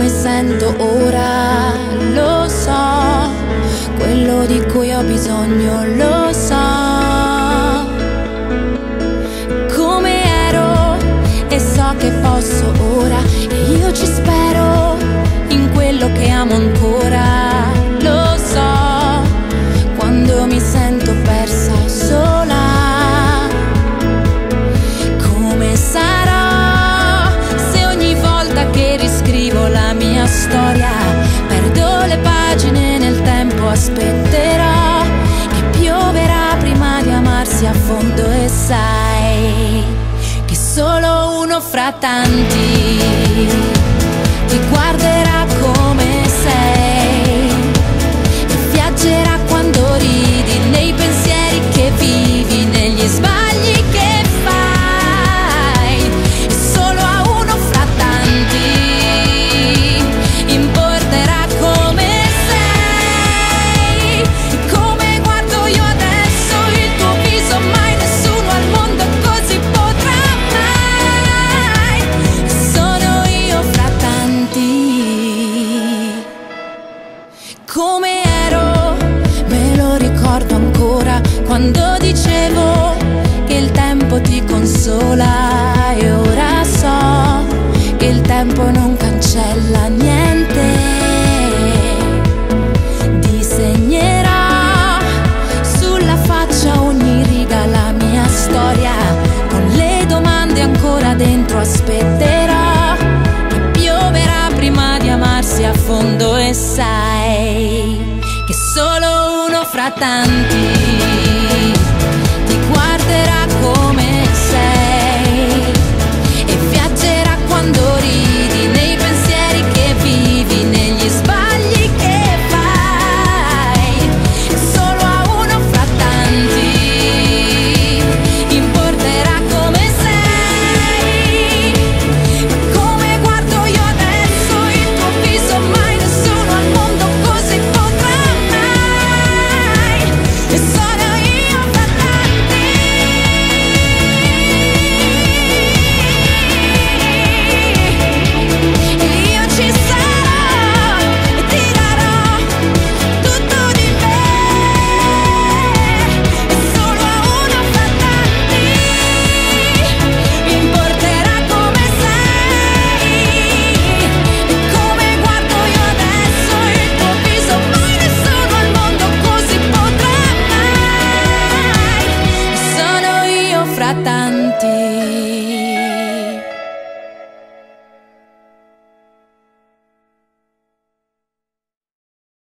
come sento ora, lo so, quello di cui ho bisogno lo so. aspetterò che pioverà prima di amarsi a fondo e sai che solo uno fra tanti ti guarderà. come ero, me lo ricordo ancora quando dicevo che il tempo ti consola. Io amarsi a fondo e sai che solo uno fra tanti It's all